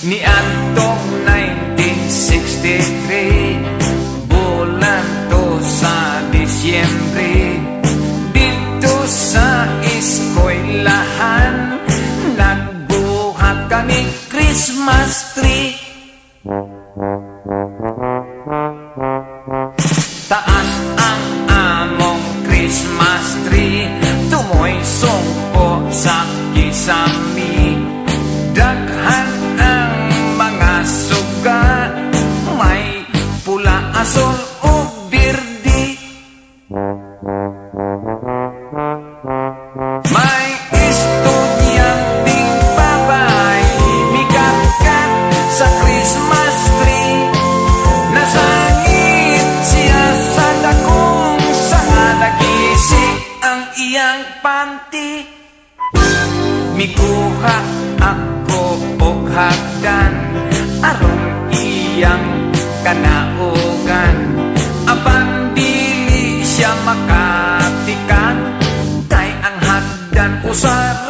ni Antong 1963 Bulan to sa Disyembre. Dito sa Iskoylahan Nagbuhat kami Christmas tree. panti. Mikuha ako oghagdan Aron iyang kanaogan Abang dili siya makatikan Kay ang hagdan usara.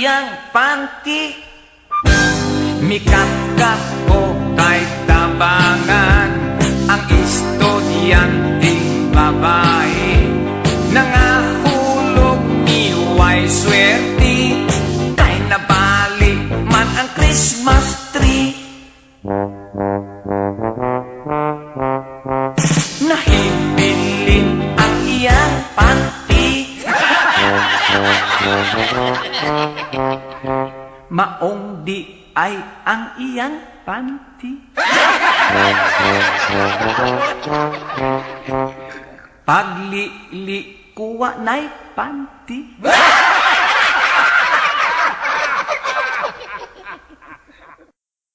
Ang iyang panty Mikatkat ko kay tabangan? Ang estudyanteng babae. Nangahulog ni Way swerte. Kay nabali man ang Christmas Maong di ay ang iyang panty. Paglili kuwa na'y panty